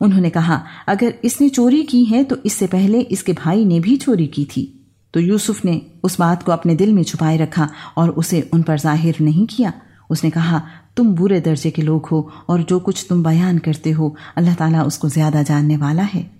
انہوں نے کہا، اگر اس نے چوری کی ہے تو اس سے پہلے اس کے بھائی نے بھی چوری کی تھی۔ تو یوسف نے اس بات کو اپنے دل میں چھپائے رکھا اور اسے ان پر ظاہر نہیں کیا۔ اس نے کہا، تم برے درجے کے لوگ ہو اور جو کچھ تم بیان کرتے ہو، اللہ تعالیٰ اس کو زیادہ جاننے والا ہے۔